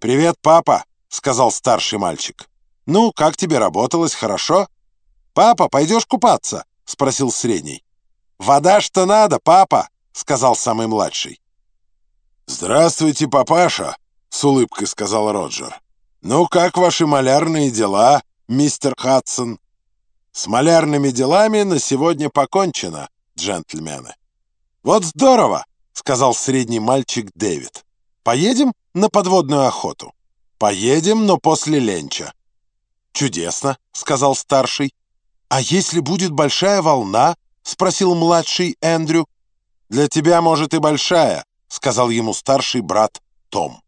«Привет, папа», — сказал старший мальчик. «Ну, как тебе работалось, хорошо?» «Папа, пойдешь купаться?» — спросил средний. «Вода что надо, папа», — сказал самый младший. «Здравствуйте, папаша», — с улыбкой сказал Роджер. «Ну, как ваши малярные дела, мистер Хадсон?» «С малярными делами на сегодня покончено, джентльмены». «Вот здорово!» — сказал средний мальчик Дэвид. «Поедем на подводную охоту?» «Поедем, но после ленча». «Чудесно», — сказал старший. «А если будет большая волна?» — спросил младший Эндрю. «Для тебя, может, и большая», — сказал ему старший брат Том.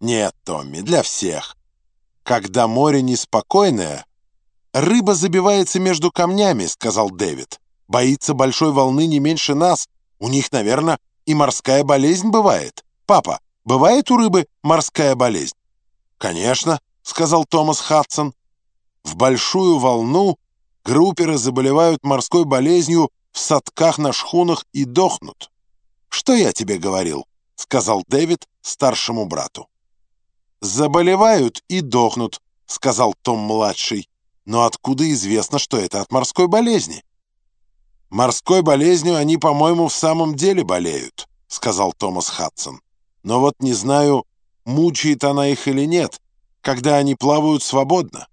«Нет, Томми, для всех. Когда море неспокойное, рыба забивается между камнями», — сказал Дэвид. «Боится большой волны не меньше нас. У них, наверное, и морская болезнь бывает. Папа, бывает у рыбы морская болезнь?» «Конечно», — сказал Томас Хадсон. «В большую волну групперы заболевают морской болезнью в садках на шхунах и дохнут». «Что я тебе говорил?» — сказал Дэвид старшему брату. «Заболевают и дохнут», — сказал Том-младший. «Но откуда известно, что это от морской болезни?» «Морской болезнью они, по-моему, в самом деле болеют», — сказал Томас Хадсон. «Но вот не знаю, мучает она их или нет, когда они плавают свободно».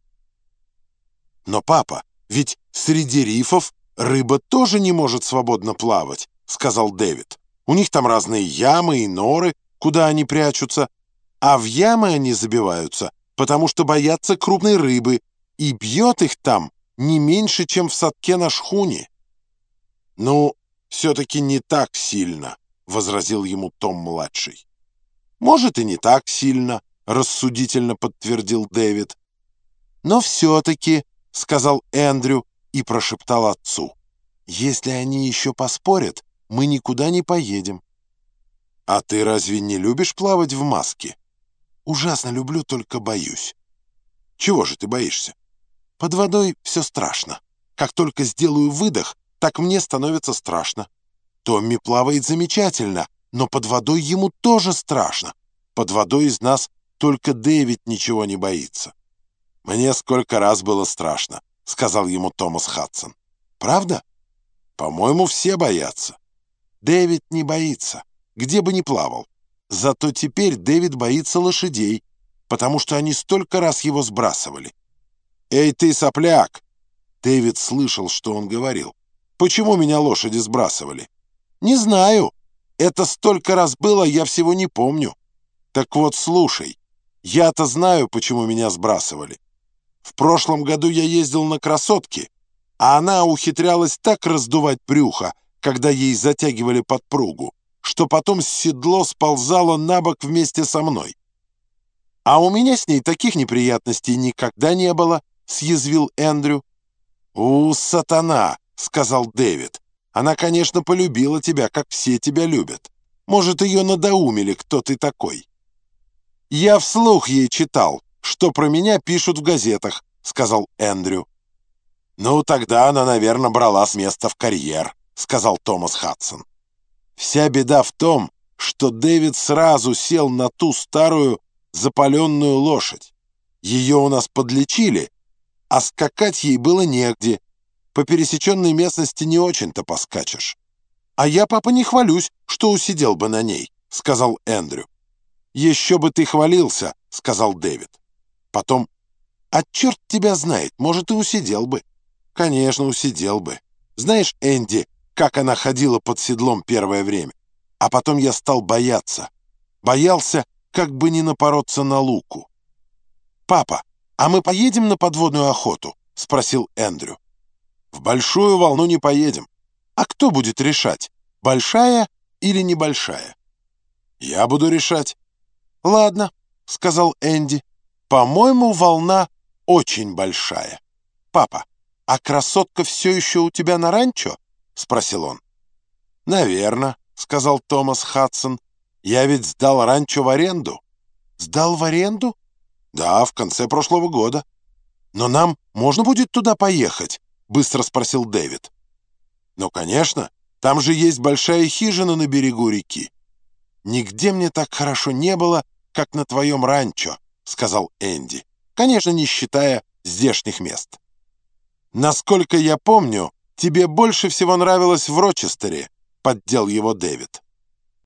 «Но, папа, ведь среди рифов рыба тоже не может свободно плавать», — сказал Дэвид. «У них там разные ямы и норы, куда они прячутся, а в ямы они забиваются, потому что боятся крупной рыбы, и бьет их там не меньше, чем в садке на шхуне». «Ну, все-таки не так сильно», — возразил ему Том-младший. «Может, и не так сильно», — рассудительно подтвердил Дэвид. «Но все-таки», — сказал Эндрю и прошептал отцу, «если они еще поспорят, мы никуда не поедем». «А ты разве не любишь плавать в маске?» «Ужасно люблю, только боюсь». «Чего же ты боишься?» «Под водой все страшно. Как только сделаю выдох, так мне становится страшно. Томми плавает замечательно, но под водой ему тоже страшно. Под водой из нас только Дэвид ничего не боится. «Мне сколько раз было страшно», — сказал ему Томас Хадсон. «Правда? По-моему, все боятся. Дэвид не боится, где бы ни плавал. Зато теперь Дэвид боится лошадей, потому что они столько раз его сбрасывали. «Эй ты, сопляк!» Дэвид слышал, что он говорил. «Почему меня лошади сбрасывали?» «Не знаю. Это столько раз было, я всего не помню. Так вот, слушай, я-то знаю, почему меня сбрасывали. В прошлом году я ездил на красотке, а она ухитрялась так раздувать брюхо, когда ей затягивали подпругу, что потом седло сползало на бок вместе со мной. «А у меня с ней таких неприятностей никогда не было», — съязвил Эндрю. «У, сатана!» — сказал Дэвид. «Она, конечно, полюбила тебя, как все тебя любят. Может, ее надоумили, кто ты такой». «Я вслух ей читал, что про меня пишут в газетах», — сказал Эндрю. «Ну, тогда она, наверное, брала с места в карьер», — сказал Томас Хадсон. Вся беда в том, что Дэвид сразу сел на ту старую запаленную лошадь. Ее у нас подлечили, а скакать ей было негде. По пересеченной местности не очень-то поскачешь. «А я, папа, не хвалюсь, что усидел бы на ней», — сказал Эндрю. «Еще бы ты хвалился», — сказал Дэвид. Потом, «А черт тебя знает, может, и усидел бы». «Конечно, усидел бы. Знаешь, Энди, как она ходила под седлом первое время? А потом я стал бояться. Боялся, как бы не напороться на луку. «Папа, а мы поедем на подводную охоту?» — спросил Эндрю. «В большую волну не поедем. А кто будет решать, большая или небольшая?» «Я буду решать». «Ладно», — сказал Энди. «По-моему, волна очень большая. Папа, а красотка все еще у тебя на ранчо?» — спросил он. «Наверно», — сказал Томас Хадсон. «Я ведь сдал ранчо в аренду». «Сдал в аренду?» «Да, в конце прошлого года». «Но нам можно будет туда поехать?» — быстро спросил Дэвид. «Ну, конечно. Там же есть большая хижина на берегу реки. Нигде мне так хорошо не было, как на твоем ранчо», — сказал Энди. «Конечно, не считая здешних мест». «Насколько я помню, тебе больше всего нравилось в Рочестере», — поддел его Дэвид.